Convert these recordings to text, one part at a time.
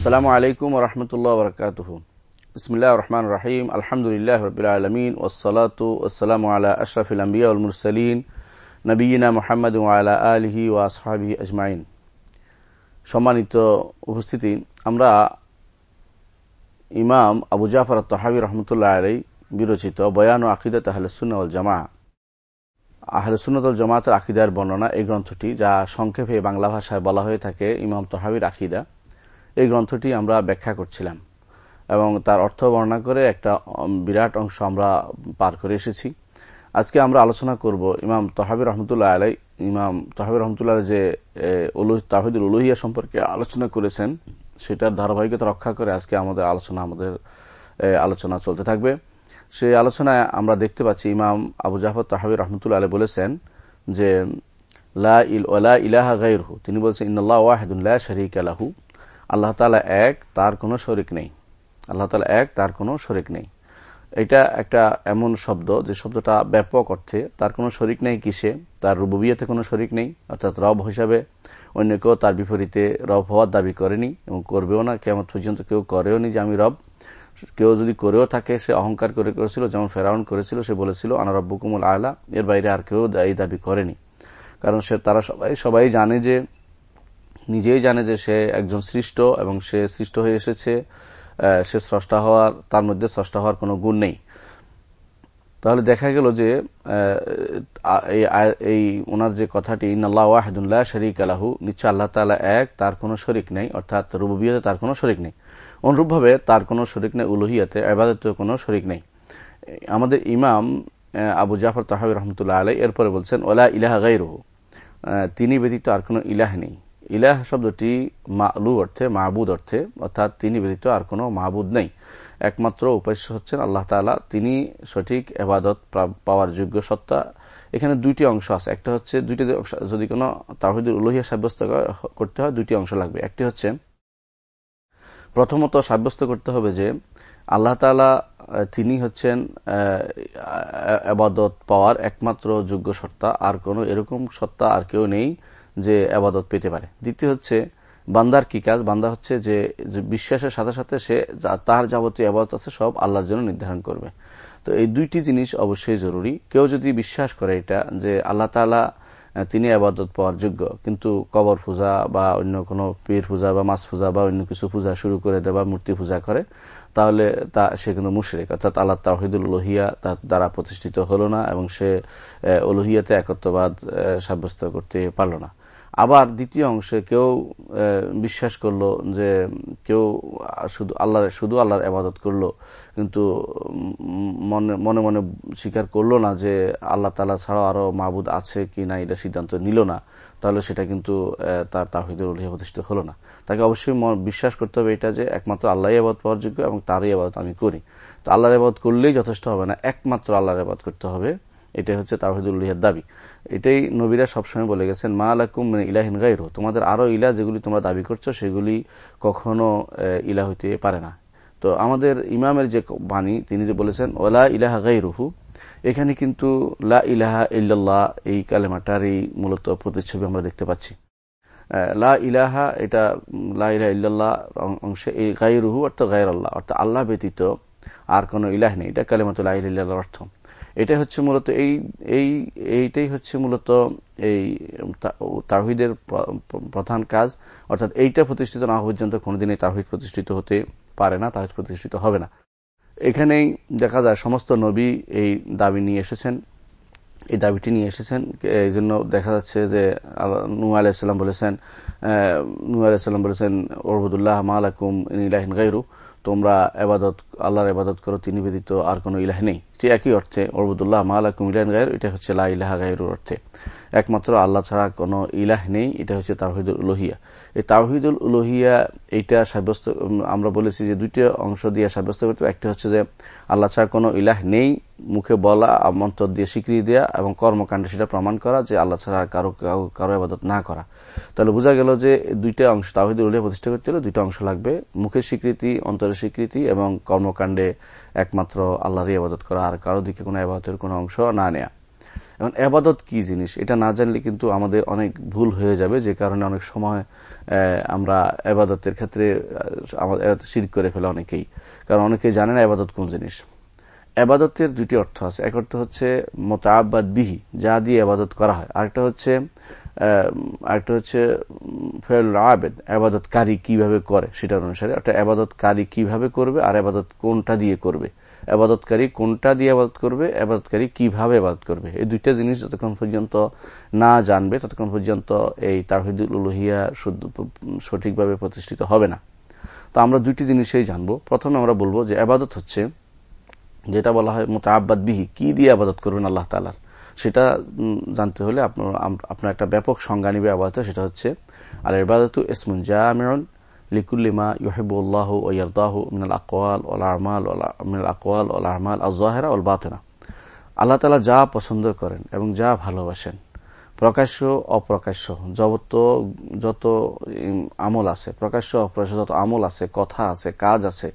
আসসালামু আলাইকুম রহমতুল্লাহ বরকাত বিসমিল্লাহ রহমান রাহিম আলহামদুলিল্লাহ রবিলমিন ওসলাত ওসালাম আলা আশরাফিল আম্বিয়া নবীনা মোহাম্মদ আলা আলহি ও আসহাবি আজমাইন সম্মানিত উপস্থিতি, আমরা ইমাম আবু জাফর তহাবি রহমতুল্লাহ আলাই বিরচিত বয়ান ও আকিদত আহলসুল জামা আহলসুন্নতল জামাতের আকিদার বর্ণনা এই গ্রন্থটি যা সংক্ষেপে বাংলা ভাষায় বলা হয়ে থাকে ইমাম তহাবির আকিদা। এই গ্রন্থটি আমরা ব্যাখ্যা করছিলাম। এবং তার অর্থ বর্ণনা করে একটা বিরাট অংশ আমরা পার করে এসেছি। আজকে আমরা আলোচনা করব ইমাম তহাবির রহমতুল্লাহ আলাই, ইমাম তহাবির রহমতুল্লাহ যে তাহিদুল উলুহিয়া সম্পর্কে আলোচনা করেছেন, সেটার ধারাবাহিকতা রক্ষা করে আজকে আমাদের আলোচনা আমাদের আলোচনা চলতে থাকবে। সেই আলোচনায় আমরা দেখতে পাচ্ছি ইমাম আবু জাফর তাহাবির রহমতুল্লাহ আলী বলেছেন যে, লা ইল ইলাহা গাইরহু তিনি বলছেন ইন্নআল্লাহ ওয়াহিদুল্লাহ শরিক আলাহু আল্লাহ তালা এক, তার কোনো শরিক নেই। আল্লাহ তালা এক, তার কোনো শরিক নেই। এটা একটা এমন শব্দ, যে শব্দটা ব্যাপক অর্থে তার কোনো শরিক নেই কিসে? তার রুববিয়াতে কোনো শরিক নেই, অর্থাৎ রব হিসাবে। অন্য কেউ তার বিপরীতে রব হওয়ার দাবি করেনি এবং করবেও না কেমন পর্যন্ত কেউ করেও নি যে আমি রব। কেউ যদি করেও থাকে, সে অহংকার করে করেছিল, যেমন ফেরাউন করেছিল, সে বলেছিল আনারব্বকুমুল আলা এর বাইরে আর কেউ এই দাবি করেনি। কারণ সে, তারা সবাই সবাই জানে যে নিজেই জানে যে সে একজন সৃষ্ট এবং সে সৃষ্ট হয়ে এসেছে সে স্রষ্টা হওয়ার, তার মধ্যে স্রষ্টা হওয়ার কোনো গুণ নেই। তাহলে দেখা গেল যে এই ওনার যে কথাটি ওয়াহিদুল্লাহ শরিক আলাহু নিশ্চয় আল্লাহ তালা এক, তার কোনো শরিক নেই, অর্থাৎ রুবিয়াতে তার কোনো শরিক নেই। অনুরূপভাবে তার কোনো শরিক নেই, উলুহিয়াতে আবাদতে কোনো শরিক নেই। আমাদের ইমাম আবু জাফর তাহাবি রহমতুল্লাহ আলাই এরপরে বলছেন ওলা ইলাহা গাইরহু তিনি ব্যতীত আর কোনো ইলাহ নেই। ইলাহ শব্দটি মালু অর্থে মাহবুদ অর্থে, অর্থাৎ তিনি ব্যতীত আর কোনো মাহবুদ নেই। একমাত্র উপাস্য হচ্ছেন আল্লাহ তালা তিনি সঠিক এবাদত পাওয়ার যোগ্য সত্তা। এখানে দুইটি অংশ আছে। একটা হচ্ছে দুইটি যদি কোনো তাহিদুল উলহিয়া সাব্যস্ত করতে হয়, দুইটি অংশ লাগবে। একটি হচ্ছে, প্রথমত সাব্যস্ত করতে হবে যে আল্লাহ তালা তিনি হচ্ছেন আবাদত পাওয়ার একমাত্র যোগ্য সত্তা। আর কোনো এরকম সত্তা আর কেউ নেই যে আবাদত পেতে পারে। দ্বিতীয় হচ্ছে, বান্দার কি কাজ? বান্দা হচ্ছে যে বিশ্বাসের সাথে সাথে সে তার যাবতীয় আবাদত আছে, সব আল্লাহর জন্য নির্ধারণ করবে। তো এই দুইটি জিনিস অবশ্যই জরুরি। কেউ যদি বিশ্বাস করে এটা, যে আল্লাহ তালা তিনি আবাদত পাওয়ার যোগ্য, কিন্তু কবর পূজা বা অন্য কোনো পীর পূজা বা মাছ পূজা বা অন্য কিছু পূজা শুরু করে দেয় বা মূর্তি পূজা করে, তাহলে তা, সে কিন্তু মুশরেক। অর্থাৎ আল্লাহ তাহিদুল লোহিয়া তার দ্বারা প্রতিষ্ঠিত হল না এবং সে ওলোহিয়াতে একত্রবাদ সাব্যস্ত করতে পারল না। আবার দ্বিতীয় অংশে কেউ বিশ্বাস করল যে কেউ শুধু আল্লাহ শুধু আল্লাহর আবাদত করল, কিন্তু মনে মনে মনে স্বীকার করল না যে আল্লাহ তালা ছাড়াও আরও মাহবুদ আছে কি না এটা সিদ্ধান্ত নিল না। তাহলে সেটা কিন্তু তার তাহিদুল উল্লিয়া প্রতিষ্ঠিত হলো না। তাকে অবশ্যই বিশ্বাস করতে হবে এটা যে একমাত্র আল্লাহ আবাদ পাওয়ার যোগ্য এবং তারই আবাদ আমি করি। তো আল্লাহর আবাদ করলেই যথেষ্ট হবে না, একমাত্র আল্লাহর আবাদ করতে হবে। এটাই হচ্ছে তাহিদুল্লিহার দাবি। এটাই নবীরা সবসময় বলে গেছেন, মা আলাকুম ইলাহিন গাইরো তোমাদের আরও ইলা যেগুলি তোমরা দাবি করছ, সেগুলি কখনো ইলা হইতে পারে না। তো আমাদের ইমামের যে বাণী, তিনি যে বলেছেন, ওলা ইলাহা গাইরুহু এখানে কিন্তু লা ইলাহা ইল্লাল্লাহ এই কালেমাটারই মূলত প্রতিচ্ছবি আমরা দেখতে পাচ্ছি। লা ইলাহা এটা, লা ইলাহা ইল্লাল্লাহ অংশে এই গাইরুহু অর্থাৎ গায়ের আল্লাহ অর্থাৎ আল্লাহ ব্যতীত আর কোন ইলাহ নেই। এটা কালেমাতুল ইল্লাহর অর্থ। এটাই হচ্ছে মূলত এই এই, এইটাই হচ্ছে মূলত এই তাহিদের প্রধান কাজ। অর্থাৎ এইটা প্রতিষ্ঠিত না পর্যন্ত কোনোদিনই তাহিদ প্রতিষ্ঠিত হতে পারে না তাহিদ প্রতিষ্ঠিত হবে না। এখানেই দেখা যায় সমস্ত নবী এই দাবি নিয়ে এসেছেন, এই দাবিটি নিয়ে এসেছেন। এই জন্য দেখা যাচ্ছে যে নু আলাইসাল্লাম বলেছেন নু আলাইসাল্লাম বলেছেন ওরবুদুল্লাহ মালাকুম ইলাহিন গাইরু তোমরা এবাদত, আল্লাহর এবাদত করো, তিনি ব্যতীত আর কোনো ইলাহ নেই। ঠিক একই অর্থে ওরবুদুল্লাহ মালাকুম ইলাহিন গায়ের এটা হচ্ছে লা ইলাহা গায়ের অর্থে। একমাত্র আল্লাহ ছাড়া কোনো ইলাহ নেই, এটা হচ্ছে তাহিদুল উলোহিয়া। এই তাহিদুল উলোহিয়া, এইটা সাব্যস্ত আমরা বলেছি যে দুইটা অংশ দিয়ে সাব্যস্ত করতে একটা হচ্ছে যে, আল্লাহ ছাড়া কোনো ইলাহ নেই, মুখে বলা মন্ত্র দিয়ে স্বীকৃতি দেওয়া এবং কর্মকাণ্ডে সেটা প্রমাণ করা যে আল্লাহ ছাড়া কারও কারও আবাদত না করা। তাহলে বোঝা গেল যে দুইটা অংশ তাহিদুল উলিয়া প্রতিষ্ঠা করতে হলে দুইটা অংশ লাগবে। মুখের স্বীকৃতি, অন্তরের স্বীকৃতি এবং কর্মকাণ্ডে একমাত্র আল্লাহরই আবাদত করা, আর কারও দিকে কোনো আবাদতের কোনো অংশ না নেয়া। এখন এবাদত কি জিনিস? এটা না জানলে কিন্তু আমাদের অনেক ভুল হয়ে যাবে, যে কারণে অনেক সময় আমরা এবাদতের ক্ষেত্রে শির করে ফেলে অনেকেই। কারণ অনেকেই জানে না এবাদত কোন জিনিস। এবাদতের দুটি অর্থ আছে। এক অর্থ হচ্ছে মোতাবাদ বিহি, যা দিয়ে আবাদত করা হয়। আরেকটা হচ্ছে আরেকটা হচ্ছে ফেল আবেদ, আবাদতকারী কীভাবে করে সেটার অনুসারে একটা আবাদতকারী কীভাবে করবে আর আবাদত কোনটা দিয়ে করবে। আবাদতকারী কোনটা দিয়ে আবাদত করবে, আবাদতকারী কীভাবে আবাদত করবে? এই দুইটা জিনিস যতক্ষণ পর্যন্ত না জানবে, ততক্ষণ পর্যন্ত এই তাহিদুল উলুহিয়া সঠিকভাবে প্রতিষ্ঠিত হবে না। তো আমরা দুইটি জিনিসই জানব। প্রথমে আমরা বলব যে আবাদত হচ্ছে, যেটা বলা হয় মোতাবাদ বিহি, কি দিয়ে আবাদত করবেন আল্লাহ তালার সেটা জানতে হলে আপনার একটা ব্যাপক সংজ্ঞা নিবে আবাদত সেটা হচ্ছে, আল ইবাদত ইসমুন জামিউন লিকুল্লিমা ইহিবুল্লাহ ও ইয়ারদাহ মিনাল আকওয়াল ওল আমাল মিনাল আকওয়াল ওল আমাল আজহারা ওল বাতেনা। আল্লাহ তালা যা পছন্দ করেন এবং যা ভালোবাসেন, প্রকাশ্য অপ্রকাশ্য, যত যত আমল আছে, প্রকাশ্য অপ্রকাশ্য যত আমল আছে, কথা আছে, কাজ আছে,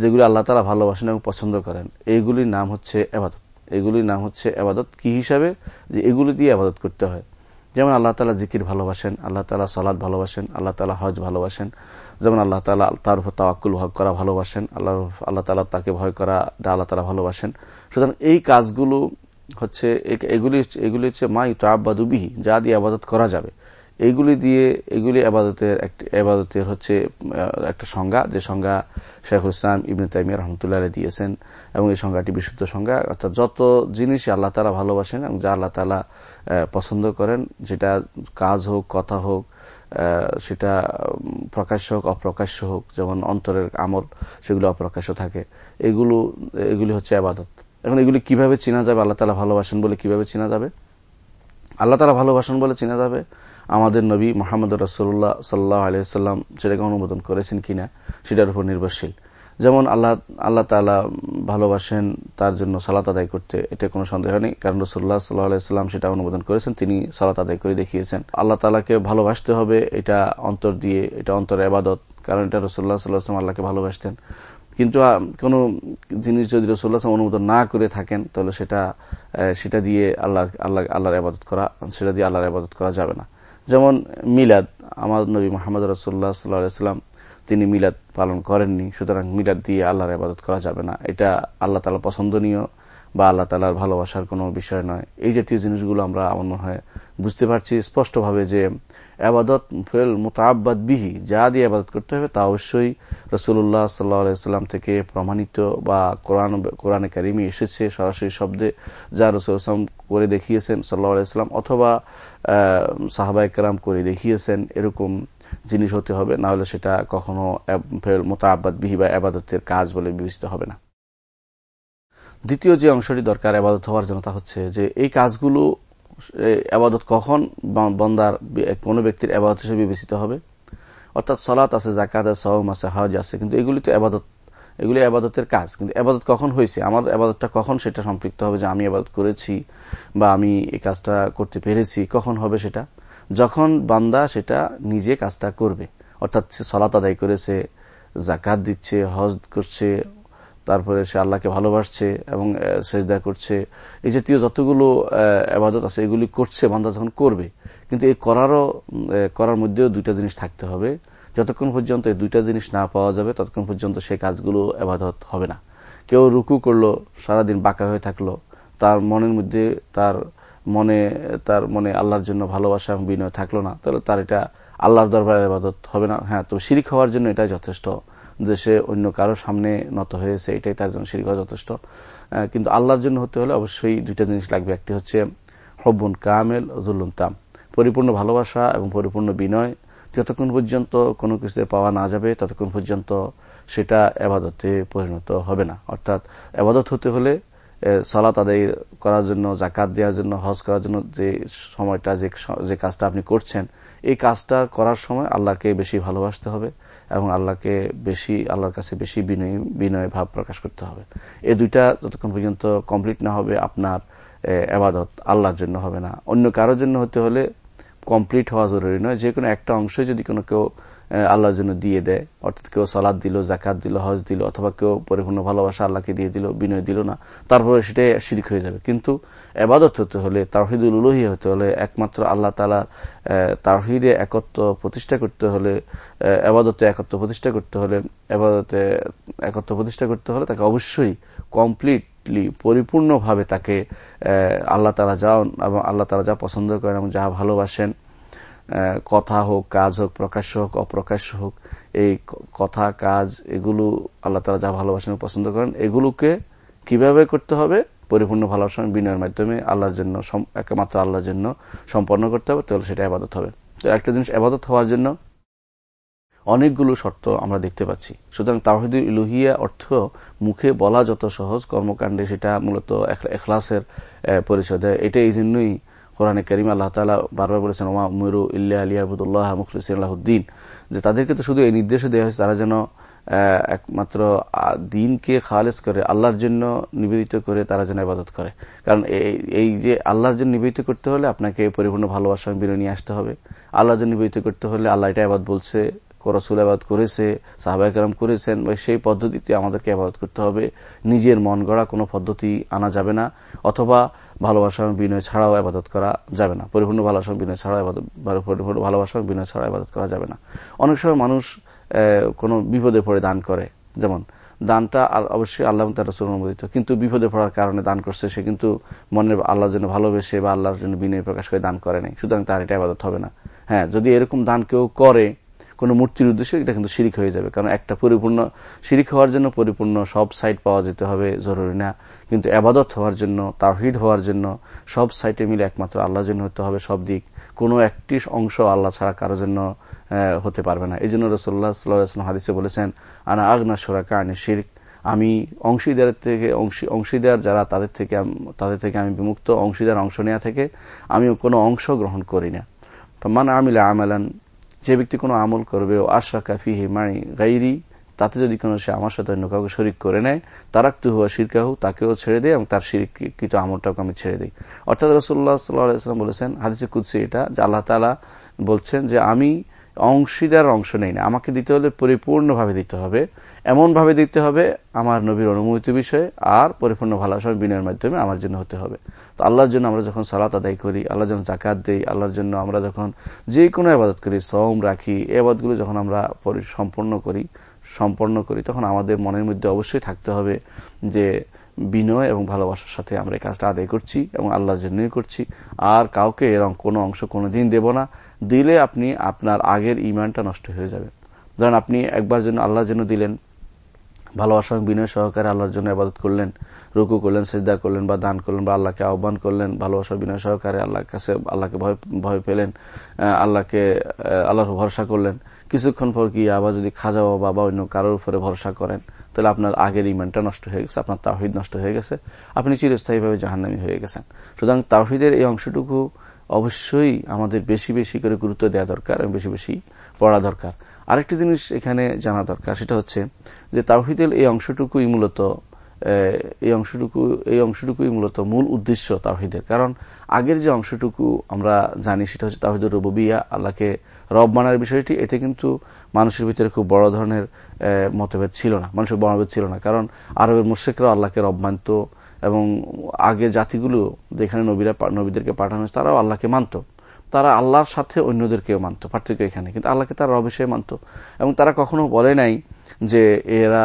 যেগুলি আল্লাহ তালা ভালোবাসেন এবং পছন্দ করেন, এইগুলির নাম হচ্ছে আবাদত এগুলির নাম হচ্ছে আবাদত কি হিসাবে? যে এগুলি দিয়ে আবাদত করতে হয়। যেমন আল্লাহ তালা জিকির ভালোবাসেন, আল্লাহ তালা সালাদ ভালোবাসেন, আল্লাহ তালা হজ ভালোবাসেন। যেমন আল্লাহ তালা তার উপর তাওয়াক্কুল হক করা ভালোবাসেন আল্লাহ আল্লাহ তালা তাকে ভয় করা আল্লাহ তালা ভালোবাসেন। সুতরাং এই কাজগুলো হচ্ছে এগুলি এগুলি হচ্ছে মা ইউতাবাদুবিহি যা দিয়ে আবাদত করা যাবে। এইগুলি দিয়ে এগুলি আবাদতের আবাদতের হচ্ছে একটা সংজ্ঞা, যে সংজ্ঞা শেখুল ইসলাম ইবনে তাইমিয়া রহমতুল্লাহ দিয়েছেন, এবং এই সংজ্ঞাটি বিশুদ্ধ সংজ্ঞা। অর্থাৎ যত জিনিস আল্লাহ তালা ভালোবাসেন এবং যা আল্লাহ তালা পছন্দ করেন, যেটা কাজ হোক, কথা হোক সেটা প্রকাশ্য হোক, অপ্রকাশ্য হোক, যেমন অন্তরের আমল, সেগুলো অপ্রকাশ্য থাকে, এগুলো, এগুলি হচ্ছে আবাদত। এখন এগুলি কীভাবে চিনা যাবে, আল্লাহ তালা ভালোবাসেন বলে কীভাবে চিনা যাবে? আল্লাহ তালা ভালোবাসেন বলে চিনা যাবে আমাদের নবী মোহাম্মদ রসুল্লাহ সাল্লাহ আলিয়াল্লাম সেটাকে অনুমোদন করেছেন কিনা, সেটার উপর নির্ভরশীল। যেমন আল্লাহ আল্লাহ তালা ভালোবাসেন, তার জন্য সালাত আদায় করতে এটা কোনো সন্দেহ নেই, কারণ রসুল্লাহ সাল্লাহ আলাইস্লাম সেটা অনুমোদন করেছেন, তিনি সালাত আদায় করে দেখিয়েছেন। আল্লাহ তালাকে ভালোবাসতে হবে, এটা অন্তর দিয়ে, এটা অন্তর আবাদত, কারণ এটা রসুল্লাহ সাল্লাহাম আল্লাহকে ভালোবাসতেন। কিন্তু কোন জিনিস যদি রসুল্লাহ অনুমোদন না করে থাকেন, তাহলে সেটা সেটা দিয়ে আল্লাহ আল্লাহ, আল্লাহর আবাদত করা, সেটা দিয়ে আল্লাহর আবাদত করা যাবে না। যেমন মিলাদ, আমার নবী মোহাম্মদ রসুল্লাহ সাল্লাহাম তিনি মিলাদ পালন করেননি। সুতরাং মিলাদ দিয়ে আল্লাহর আবাদত করা যাবে না। এটা আল্লাহ তালা পছন্দনীয় বা আল্লাহ তালার ভালোবাসার কোনো বিষয় নয়। এই জাতীয় জিনিসগুলো আমরা আমার মনে হয় বুঝতে পারছি স্পষ্টভাবে যে আবাদত ফেল মোতাবাদ বিহি, যা দিয়ে আবাদত করতে হবে তা অবশ্যই রসুল্লাহ সাল্লাহাম থেকে প্রমাণিত বা কোরআন, কোরআনে কারিমি এসেছে সরাসরি শব্দে, যা রসুল ইসলাম করে দেখিয়েছেন সাল্লাহ আলাইস্লাম অথবা সাহাবা একরাম করে দেখিয়েছেন, এরকম জিনিস হতে হবে, না হলে সেটা কখনো ফেল মোতাবাদ বিহি বা আবাদতের কাজ বলে বিবেচিত হবে না। দ্বিতীয় যে অংশটি দরকার আবাদত হওয়ার জন্য তা হচ্ছে যে, এই কাজগুলো আবাদত কখন বন্দার কোন ব্যক্তির আবাদত হিসেবে বিবেচিত হবে? অর্থাৎ সলাত আছে জাকাত আছে সহম আছে, হজ আছে, কিন্তু এগুলি তো আবাদত এগুলি আবাদতের কাজ। কিন্তু আবাদত কখন হয়েছে? আমার আবাদতটা কখন সেটা সম্পৃক্ত হবে যে আমি আবাদত করেছি বা আমি এই কাজটা করতে পেরেছি? কখন হবে সেটা? যখন বান্দা সেটা নিজে কাজটা করবে। অর্থাৎ সে সলাত আদায় করেছে জাকাত দিচ্ছে, হজ করছে তারপরে সে আল্লাহকে ভালোবাসছে এবং সেজদা করছে। এই জাতীয় যতগুলো আবাদত আছে, এগুলি করছে, বান্দা যখন করবে, কিন্তু এই করারও করার মধ্যেও দুইটা জিনিস থাকতে হবে। যতক্ষণ পর্যন্ত এই দুইটা জিনিস না পাওয়া যাবে, ততক্ষণ পর্যন্ত সেই কাজগুলো আবাদত হবে না। কেউ রুকু করল, সারাদিন বাঁকা হয়ে থাকল, তার মনের মধ্যে, তার মনে তার মনে আল্লাহর জন্য ভালোবাসা এবং বিনয় থাকল না, তাহলে তার এটা আল্লাহর দরবারে আবাদত হবে না। হ্যাঁ তো শিরিক হওয়ার জন্য এটাই যথেষ্ট। যে সে অন্য কারও সামনে নত হয়েছে, এটাই তার জন্য শিরিক যথেষ্ট। কিন্তু আল্লাহর জন্য হতে হলে অবশ্যই দুইটা জিনিস লাগবে। একটি হচ্ছে হব্বুন কামেল জুল্লুন তাম। পরিপূর্ণ ভালোবাসা এবং পরিপূর্ণ বিনয়। যতক্ষণ পর্যন্ত কোনো কিছুতে পাওয়া না যাবে, ততক্ষণ পর্যন্ত সেটা আবাদতে পরিণত হবে না। অর্থাৎ আবাদত হতে হলে সলাত আদায় করার জন্য জাকাত দেওয়ার জন্য, হজ করার জন্য যে সময়টা যে কাজটা আপনি করছেন, এই কাজটা করার সময় আল্লাহকে বেশি ভালোবাসতে হবে। এবং আল্লাহকে বেশি, আল্লাহর কাছে বেশি বিনয় বিনয় ভাব প্রকাশ করতে হবে। এই দুইটা যতক্ষণ পর্যন্ত কমপ্লিট না হবে, আপনার আবাদত আল্লাহর জন্য হবে না। অন্য কারোর জন্য হতে হলে কমপ্লিট হওয়া জরুরি নয়। যে কোনো একটা অংশে যদি কোনো কেউ আল্লাহর জন্য দিয়ে দেয়, অর্থাৎ কেউ সালাদ দিল জাকাত দিল, হজ দিল, অথবা কেউ পরিপূর্ণ ভালোবাসা আল্লাহকে দিয়ে দিল, বিনয় দিল না, তারপরে সেটাই শিরিক হয়ে যাবে। কিন্তু এবাদত হতে হলে তাহিদুল উলহি হতে হলে, একমাত্র আল্লাহ তালা তাহিদে একত্র প্রতিষ্ঠা করতে হলে এবাদতে একত্র প্রতিষ্ঠা করতে হলে, এবাদতে একত্র প্রতিষ্ঠা করতে হলে তাকে অবশ্যই কমপ্লিটলি পরিপূর্ণভাবে তাকে আল্লাহ তালা যা, এবং আল্লাহ তালা যা পছন্দ করেন এবং যা ভালোবাসেন কথা হোক, কাজ হোক, প্রকাশ্য হোক, অপ্রকাশ্য হোক, এই কথা, কাজ, এগুলো আল্লাহ তালা যা ভালোবাসেন পছন্দ করেন, এগুলোকে কীভাবে করতে হবে? পরিপূর্ণ ভালোবাসা বিনয়ের মাধ্যমে আল্লাহর জন্য একমাত্র আল্লাহর জন্য সম্পন্ন করতে হবে, তাহলে সেটা আবাদত হবে। তো একটা জিনিস আবাদত হওয়ার জন্য অনেকগুলো শর্ত আমরা দেখতে পাচ্ছি। সুতরাং তাহিদুল ইলুহিয়া অর্থ মুখে বলা যত সহজ কর্মকাণ্ডে সেটা মূলত এখলাসের পরিচয় দেয় এটা এই জন্যই কোরআনে করিম আল্লাহ তালা বারবার বলেছেন ওমা উমরু ইল্লা আলিয়াবুদুল্লাহ মুখলিস আল্লাহদ্দিন যে তাদেরকে তো শুধু এই নির্দেশে দেওয়া হয়েছে, তারা যেন একমাত্র দিনকে খালেজ করে, আল্লাহর জন্য নিবেদিত করে তারা যেন আবাদত করে। কারণ এই যে আল্লাহর জন্য নিবেদিত করতে হলে আপনাকে পরিপূর্ণ ভালোবাসা বিনয় নিয়ে আসতে হবে। আল্লাহর জন্য নিবেদিত করতে হলে আল্লাহ এটা আবাদ বলছে রসুল আবাদ করেছে সাহাবাহাম করেছেন, বা সেই পদ্ধতিতে আমাদেরকে আবাদ করতে হবে। নিজের মন গড়া কোনো পদ্ধতি আনা যাবে না, অথবা ভালোবাসা এবং বিনয় ছাড়াও আবাদত করা যাবে না। পরিপূর্ণ ভালোবাসা বিনয় ছাড়াও পরিপূর্ণ ভালোবাসা বিনয় ছাড়াও আবাদত করা যাবে না। অনেক সময় মানুষ কোনো বিপদে পড়ে দান করে। যেমন, দানটা অবশ্যই আল্লাহ তার রসুল অনুমোদিত, কিন্তু বিপদে পড়ার কারণে দান করছে, সে কিন্তু মনের আল্লাহর জন্য ভালোবেসে বা আল্লাহর জন্য বিনয় প্রকাশ করে দান করে নাই। সুতরাং তার এটা আবাদত হবে না। হ্যাঁ যদি এরকম দান কেউ করে কোন মূর্তির উদ্দেশ্যে এটা কিন্তু শিরিক হয়ে যাবে। কারণ একটা পরিপূর্ণ শিরিক হওয়ার জন্য পরিপূর্ণ সব সাইট পাওয়া যেতে হবে, জরুরি না। কিন্তু আবাদত হওয়ার জন্য তাহিদ হওয়ার জন্য সব সাইটে মিলে একমাত্র আল্লাহর জন্য হতে হবে সব দিক। কোনো একটি অংশ আল্লাহ ছাড়া কারোর জন্য হতে পারবে না। এই জন্য সাল্লাহ হাদিসে বলেছেন, আনা আগনা সোরাকা আনি শিরিক। আমি অংশীদারের থেকে অংশীদার যারা তাদের থেকে তাদের থেকে আমি বিমুক্ত, অংশীদার অংশ নেওয়া থেকে আমি কোনো অংশ গ্রহণ করি না। মানে আমিলা আমালান যে ব্যক্তি কোনো আমল করবে, ও আশরা কাফি মানি গাইরি, তাতে যদি কোনো সে আমার সাথে অন্য কাউকে শরিক করে নেয়, তারাক্তু হুয়া শিরকাহু, তাকেও ছেড়ে দেয় এবং তার শিরকৃত আমলটাকে আমি ছেড়ে দিই। অর্থাৎ রসুল্লাহ সাল্লাহাম বলেছেন, হাদিসে কুদ্সি এটা, যে আল্লাহ তালা বলছেন যে আমি অংশীদার অংশ নেই না। আমাকে দিতে হলে পরিপূর্ণভাবে দিতে হবে। এমন ভাবে দিতে হবে, আমার নবীর অনুমতি বিষয়ে আর পরিপূর্ণ ভালোবাসা বিনয়ের মাধ্যমে আমার জন্য হতে হবে। তো আল্লাহর জন্য আমরা যখন সালাত আদায় করি, আল্লাহর জন্য জাকাত দিই, আল্লাহর জন্য আমরা যখন যে কোনো আবাদত করি শ্রম রাখি, এই আবাদগুলো যখন আমরা সম্পন্ন করি সম্পন্ন করি, তখন আমাদের মনের মধ্যে অবশ্যই থাকতে হবে যে বিনয় এবং ভালোবাসার সাথে আমরা এই কাজটা আদায় করছি এবং আল্লাহর জন্যই করছি। আর কাউকে এরকম কোনো অংশ কোনো দিন দেব না। দিলে আপনি আপনার আগের ইমানটা নষ্ট হয়ে যাবে। ধরেন আপনি একবার জন্য আল্লাহর জন্য দিলেন, ভালোবাসা বিনয় সহকারে আল্লাহর জন্য আবাদত করলেন, রুকু করলেন, সেজদা করলেন বা দান করলেন বা আল্লাহকে আহ্বান করলেন, ভালোবাসা বিনয় সহকারে আল্লাহর কাছে, আল্লাহকে ভয় ভয় পেলেন আল্লাহকে আল্লাহর ভরসা করলেন, কিছুক্ষণ পর কি আবার যদি খাজা বাবা বা অন্য কারোর উপরে ভরসা করেন, তাহলে আপনার আগের ইমানটা নষ্ট হয়ে গেছে, আপনার তাহিদ নষ্ট হয়ে গেছে, আপনি চিরস্থায়ীভাবে জাহান্নামী হয়ে গেছেন। সুতরাং তাহিদের এই অংশটুকু অবশ্যই আমাদের বেশি বেশি করে গুরুত্ব দেওয়া দরকার এবং বেশি বেশি পড়া দরকার। আরেকটি জিনিস এখানে জানা দরকার, সেটা হচ্ছে যে তাহিদের এই অংশটুকুই মূলত এই অংশটুকু, এই অংশটুকুই মূলত মূল উদ্দেশ্য তাহিদের কারণ আগের যে অংশটুকু আমরা জানি সেটা হচ্ছে তাহিদুর রুবিয়া আল্লাহকে রব মানার বিষয়টি। এতে কিন্তু মানুষের ভিতরে খুব বড় ধরনের মতভেদ ছিল না, মানুষের মতভেদ ছিল না। কারণ আরবের মুর্শেকরাও আল্লাহকে রব মানত এবং আগে জাতিগুলো যেখানে নবীরা নবীদেরকে পাঠানো হয়েছে, তারাও আল্লাহকে মানত। তারা আল্লাহর সাথে অন্যদেরকেও মানত, পার্থক্য এখানে। কিন্তু আল্লাহকে তারা অবশ্যই মানত। এবং তারা কখনো বলে নাই যে এরা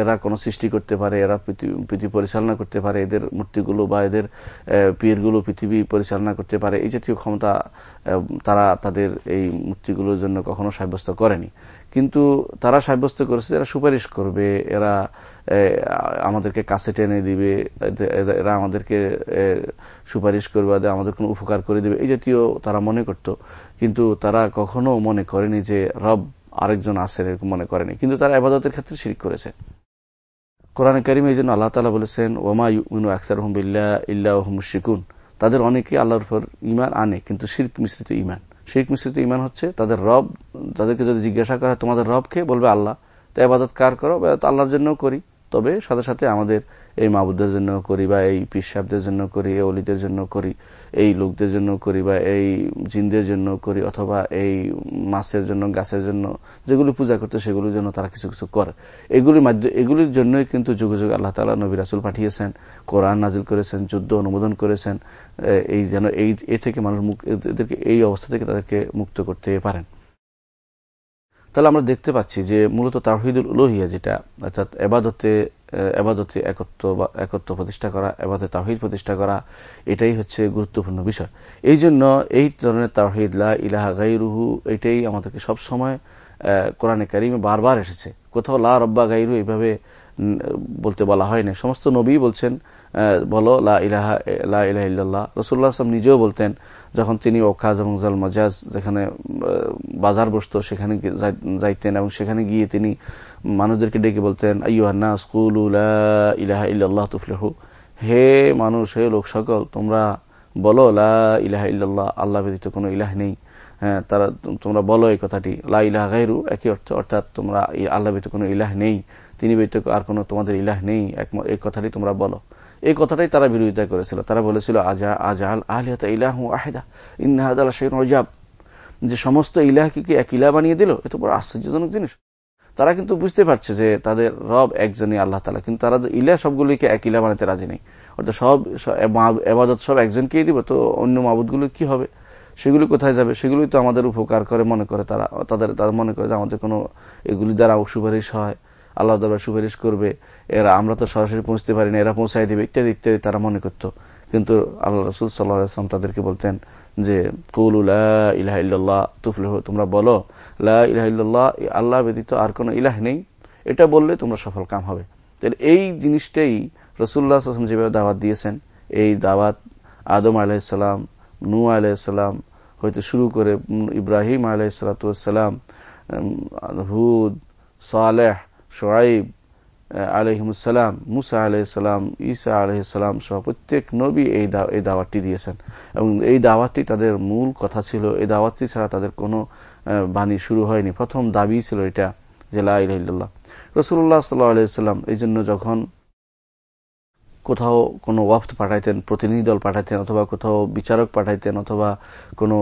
এরা কোনো সৃষ্টি করতে পারে, এরা পৃথিবী পরিচালনা করতে পারে, এদের মূর্তিগুলো বা এদের পীরগুলো পৃথিবী পরিচালনা করতে পারে, এই জাতীয় ক্ষমতা তারা তাদের এই মূর্তিগুলোর জন্য কখনো সাব্যস্ত করেনি। কিন্তু তারা সাব্যস্ত করেছে এরা সুপারিশ করবে, এরা আমাদেরকে কাছে টেনে দিবে এরা আমাদেরকে সুপারিশ করবে আমাদের কোনো উপকার করে দিবে, এই জাতীয় তারা মনে করত। কিন্তু তারা কখনো মনে করেনি যে রব আরেকজন আছেন এরকম মনে করেনি। কিন্তু তারা আবাদতের ক্ষেত্রে শিরিক করেছে। কোরআন করিম এই জন্য আল্লাহ তালা বলেছেন ওমা ইউমিনু আখতার বিল্লা ইল্লাহ মুশিকুন তাদের অনেকে আল্লাহর ইমান আনে, কিন্তু শির্ক মিশ্রিত ইমান শির্ক মিশ্রিত ইমান হচ্ছে, তাদের রব, তাদেরকে যদি জিজ্ঞাসা করা তোমাদের রবকে, বলবে আল্লাহ। তো আবাদত কার করো? আল্লাহর জন্য করি, তবে সাথে সাথে আমাদের এই মাবুদের জন্য করি বা এই পিসাবদের জন্য করি, এই অলিদের জন্য করি, এই লোকদের জন্য করি বা এই জিনদের জন্য করি অথবা এই মাছের জন্য, গাছের জন্য যেগুলি পূজা করতে সেগুলির জন্য তারা কিছু কিছু করে। এগুলির মাধ্যমে এগুলির জন্যই কিন্তু যুগে যুগে আল্লাহ তালা নবী রাসুল পাঠিয়েছেন, কোরআন নাজিল করেছেন, যুদ্ধ অনুমোদন করেছেন এই যেন এই, এ থেকে মানুষ এদেরকে এই অবস্থা থেকে তাদেরকে মুক্ত করতে পারেন। তাহলে আমরা দেখতে পাচ্ছি যে মূলত তাহিদুল উলোহিয়া যেটা, অর্থাৎ এবাদতে এবাদতে একত্র বা একত্র প্রতিষ্ঠা করা এবাদতে তাহিদ প্রতিষ্ঠা করা, এটাই হচ্ছে গুরুত্বপূর্ণ বিষয়। এই জন্য এই ধরনের তাহিদ লা ইলাহা গাইরুহু, এটাই আমাদেরকে সব সময় কোরআনে কারিমে বারবার এসেছে। কোথাও লা রব্বা গাইরু এইভাবে বলতে বলা হয়নি সমস্ত নবী বলছেন বলো, লা ইলাহা, লা রসুল্লাহ আসলাম নিজেও বলতেন, যখন তিনি ওখাজ এবং জাল মজাজ, যেখানে বাজার বসত, সেখানে যাইতেন এবং সেখানে গিয়ে তিনি মানুষদেরকে ডেকে বলতেন আইয়ুহান্না স্কুল ইলাহা হে মানুষ, হে লোক সকল, তোমরা বলো, লা ইলাহা ইল্লাল্লাহ, আল্লাহ ব্যতীত কোনো ইলাহ নেই। হ্যাঁ তারা, তোমরা বলো এই কথাটি, লা ইলাহ গাইরু একই অর্থ, অর্থাৎ তোমরা আল্লাহ ব্যতীত কোনো ইলাহ নেই, তিনি ব্যতীত আর কোনো তোমাদের ইলাহ নেই এই কথাটি তোমরা বলো। এই কথাটাই তারা বিরোধিতা করেছিল। তারা বলেছিল, আজা, আজাল আহলিয়াতা ইলাহ আহেদা ইন্নাহাদ রজাব যে সমস্ত ইলাহকে কি এক ইলাহ বানিয়ে দিল? এত বড় আশ্চর্যজনক জিনিস। তারা কিন্তু বুঝতে পারছে যে তাদের রব একজনই আল্লাহ তালা। কিন্তু তারা ইলাহ সবগুলিকে এক ইলাহ বানাতে রাজি নেই। অর্থাৎ সব এবাদত সব একজনকেই দিব, তো অন্য মাবুদগুলো কি হবে? সেগুলি কোথায় যাবে? সেগুলি তো আমাদের উপকার করে মনে করে তারা, তাদের, তারা মনে করে যে আমাদের কোনো এগুলি দ্বারা সুপারিশ হয় আল্লাহ দরবার সুপারিশ করবে, এরা, আমরা তো সরাসরি পৌঁছতে পারি না এরা পৌঁছাই দেবে, ইত্যাদি ইত্যাদি তারা মনে করত। কিন্তু আল্লাহ রসুল সাল্লাহাম তাদেরকে বলতেন যে কৌলুল্লাহ তোমরা বলো আল্লাহ ব্যতীত আর কোন ইলাহ নেই। এটা বললে তোমরা সফল কাম হবে। তাহলে এই জিনিসটাই রসুল্লাহ আসলাম যেভাবে দাওয়াত দিয়েছেন, এই দাওয়াত আদম আলাহিসাল্লাম নু আলাইসাল্লাম হয়তো শুরু করে ইব্রাহিম আলাইসালাম হুদ, সালেহ সোয়াইব আলহিমসালাম মুসা আলাইসালাম ঈসা আলহিসাম সহ প্রত্যেক নবী এই এই দাওয়াতটি দিয়েছেন। এবং এই দাওয়াতটি তাদের মূল কথা ছিল, এই দাওয়াতটি ছাড়া তাদের কোনো বাণী শুরু হয়নি। প্রথম দাবি ছিল এটা যে লাহ রসুল্লাহ সাল্লাহ আলাইসাল্লাম এই জন্য যখন কোথাও কোনো ওয়াফত পাঠাইতেন, প্রতিনিধি দল পাঠাইতেন, অথবা কোথাও বিচারক পাঠাইতেন, অথবা কোনো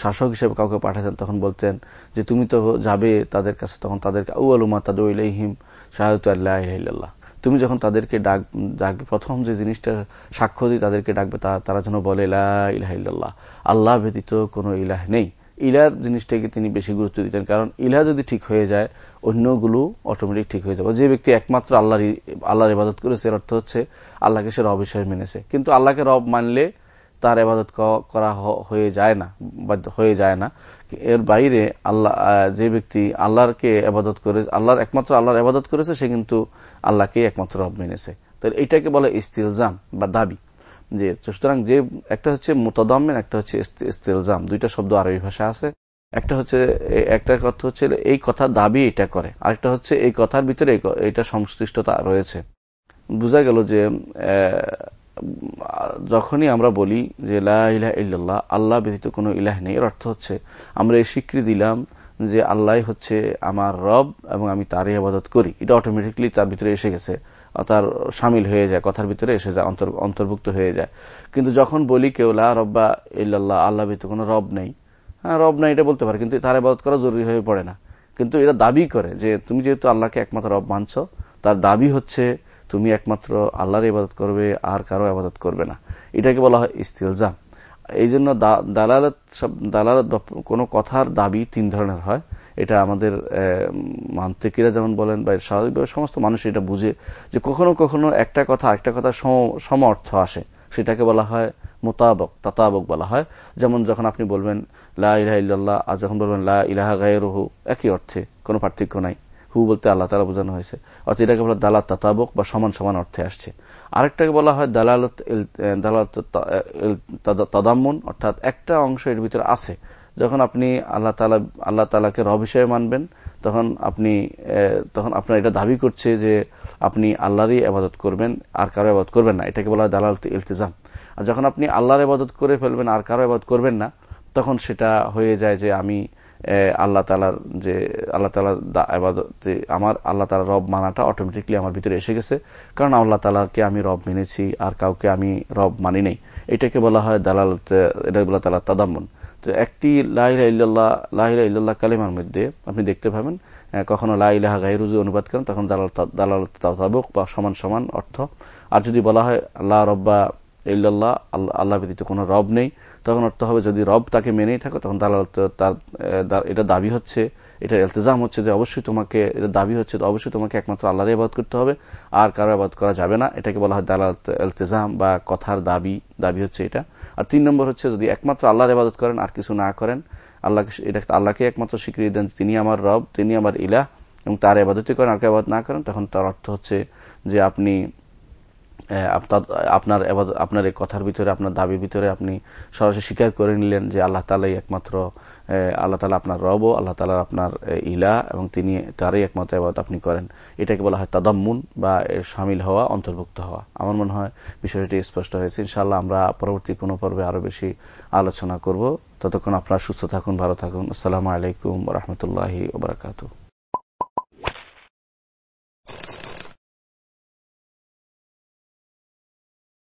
শাসক হিসেবে কাউকে পাঠাইতেন তখন বলতেন যে, তুমি তো যাবে তাদের কাছে, তখন তাদেরকে আউ আলুমা তাদুইলাইহিম শাহাদু আল্লাহ তুমি যখন তাদেরকে ডাক, ডাকবে, প্রথম যে জিনিসটা সাক্ষ্য দিয়ে তাদেরকে ডাকবে তারা যেন বলে ইলাহ আল্লাহ ব্যতীত কোনো ইলাহ নেই। ইলার জিনিসটাকে তিনি বেশি গুরুত্ব দিতেন, কারণ ইলা যদি ঠিক হয়ে যায়, অন্যগুলো অটোমেটিক ঠিক হয়ে যাবে। যে ব্যক্তি একমাত্র আল্লাহর আল্লাহর ইবাদত করেছে, এর অর্থ হচ্ছে আল্লাহকে সে রব হিসেবে মেনেছে। কিন্তু আল্লাহকে রব মানলে তার এবাদত করা হয়ে যায় না হয়ে যায় না। এর বাইরে আল্লাহ যে ব্যক্তি আল্লাহকে আবাদত করে, আল্লাহর একমাত্র আল্লাহর আবাদত করেছে, সে কিন্তু আল্লাহকে একমাত্র রব মেনেছে। তো এটাকে বলে ইস্তিলজাম বা দাবি। যে সুতরাং যে একটা হচ্ছে মোতাদামেন একটা হচ্ছে ইস্তেলজাম। দুইটা শব্দ আরবি ভাষা আছে। একটা হচ্ছে একটা কথা হচ্ছে এই কথা দাবি এটা করে। আরেকটা হচ্ছে এই কথার ভিতরে এটা সংশ্লিষ্টতা রয়েছে। বোঝা গেল যে যখনই আমরা বলি যে লাহ ইল্লাহ আল্লাহ ব্যতীত কোনো ইলাহ নেই, এর অর্থ হচ্ছে আমরা এই স্বীকৃতি দিলাম যে আল্লাহ হচ্ছে আমার রব এবং আমি তারই আবাদত করি। এটা অটোমেটিকলি তার ভিতরে এসে গেছে তার সামিল হয়ে যায়, কথার ভিতরে এসে যায় অন্তর্ভুক্ত হয়ে যায়। কিন্তু যখন বলি কেউ লা রব্বা ইল্লাল্লাহ, আল্লাহ ভিতরে কোনো রব নেই হ্যাঁ রব নাই এটা বলতে পারে, কিন্তু তার আবাদত করা জরুরি হয়ে পড়ে না। কিন্তু এরা দাবি করে যে তুমি যেহেতু আল্লাহকে একমাত্র রব মানছ, তার দাবি হচ্ছে তুমি একমাত্র আল্লাহর ইবাদত করবে, আর কারও আবাদত করবে না। এটাকে বলা হয় ইস্তিলজাম। এই জন্য দালালত সব, দালালত কোনো কথার দাবি তিন ধরনের হয়। এটা আমাদের মান্তিকিরা যেমন বলেন বা স্বাভাবিকভাবে সমস্ত মানুষ এটা বুঝে যে কখনো কখনো একটা কথা, আরেকটা কথা সম অর্থ আসে। সেটাকে বলা হয় মোতাবক, তাতাবক বলা হয়। যেমন যখন আপনি বলবেন, লা ইলাহা ইল্লাল্লাহ, আর যখন বলবেন, লা ইলাহা রহু একই অর্থে, কোনো পার্থক্য নাই। হু বলতে আল্লাহ তালা বোঝানো হয়েছে। অর্থাৎ এটাকে বলা দালাত তাতাবক বা সমান সমান অর্থে আসছে। আরেকটাকে বলা হয় দালালত দালালত তাদাম্মন। অর্থাৎ একটা অংশ এর ভিতরে আছে। যখন আপনি আল্লাহ তালা আল্লাহ তালাকে রব হিসেবে মানবেন, তখন আপনি তখন আপনার এটা দাবি করছে যে আপনি আল্লাহরই আবাদত করবেন, আর কারও আবাদত করবেন না। এটাকে বলা হয় দালাল ইলতিজাম। আর যখন আপনি আল্লাহর আবাদত করে ফেলবেন, আর কারও আবাদত করবেন না, তখন সেটা হয়ে যায় যে আমি আল্লাহ তালার যে, আল্লাহ তালার আমার আল্লাহ তালা রব মানাটা অটোমেটিকলি আমার ভিতরে এসে গেছে। কারণ আল্লাহ তালাকে আমি রব মেনেছি, আর কাউকে আমি রব মানি নেই। এটাকে বলা হয় দালাল এটা বলা তালা তাদাম্মন। তো একটি লাহিলা ইল্লাহ ইল্লাহ কালিমার মধ্যে আপনি দেখতে পাবেন কখনো লাইলাহা গাইরুজু অনুবাদ করেন, তখন দালাল দালাল তাবুক বা সমান সমান অর্থ। আর যদি বলা হয় আল্লাহ রব্বা ইল্লাল্লাহ আল্লাহ ব্যতীত কোনো রব নেই তখন অর্থ হবে যদি রব তাকে মেনেই থাকো, তখন দালাল তার এটা দাবি হচ্ছে, এটা এলতেজাম হচ্ছে যে অবশ্যই তোমাকে, এটা দাবি হচ্ছে অবশ্যই তোমাকে একমাত্র আল্লাহর আবাদ করতে হবে, আর কারও আবাদ করা যাবে না। এটাকে বলা হয় দালাল এলতেজাম বা কথার দাবি দাবি হচ্ছে এটা। আর তিন নম্বর হচ্ছে যদি একমাত্র আল্লাহর আবাদত করেন, আর কিছু না করেন, আল্লাহকে, এটা আল্লাহকে একমাত্র স্বীকৃতি দেন, তিনি আমার রব, তিনি আমার ইলা এবং তার আবাদতি করেন, আর আবাদ না করেন, তখন তার অর্থ হচ্ছে যে আপনি আপনার আপনার এই কথার ভিতরে, আপনার দাবির ভিতরে আপনি সরাসরি স্বীকার করে নিলেন যে আল্লাহ তালাই একমাত্র আল্লাহ তালা আপনার রব, আল্লাহ তালা আপনার ইলা, এবং তিনি তারই একমাত্র আবাদ আপনি করেন। এটাকে বলা হয় তাদাম্মুন বা সামিল হওয়া, অন্তর্ভুক্ত হওয়া। আমার মনে হয় বিষয়টি স্পষ্ট হয়েছে। ইনশাল্লাহ আমরা পরবর্তী কোনো পর্বে আরও বেশি আলোচনা করব। ততক্ষণ আপনারা সুস্থ থাকুন, ভালো থাকুন। আসসালামু আলাইকুম রহমতুল্লাহ ওবরাকাতু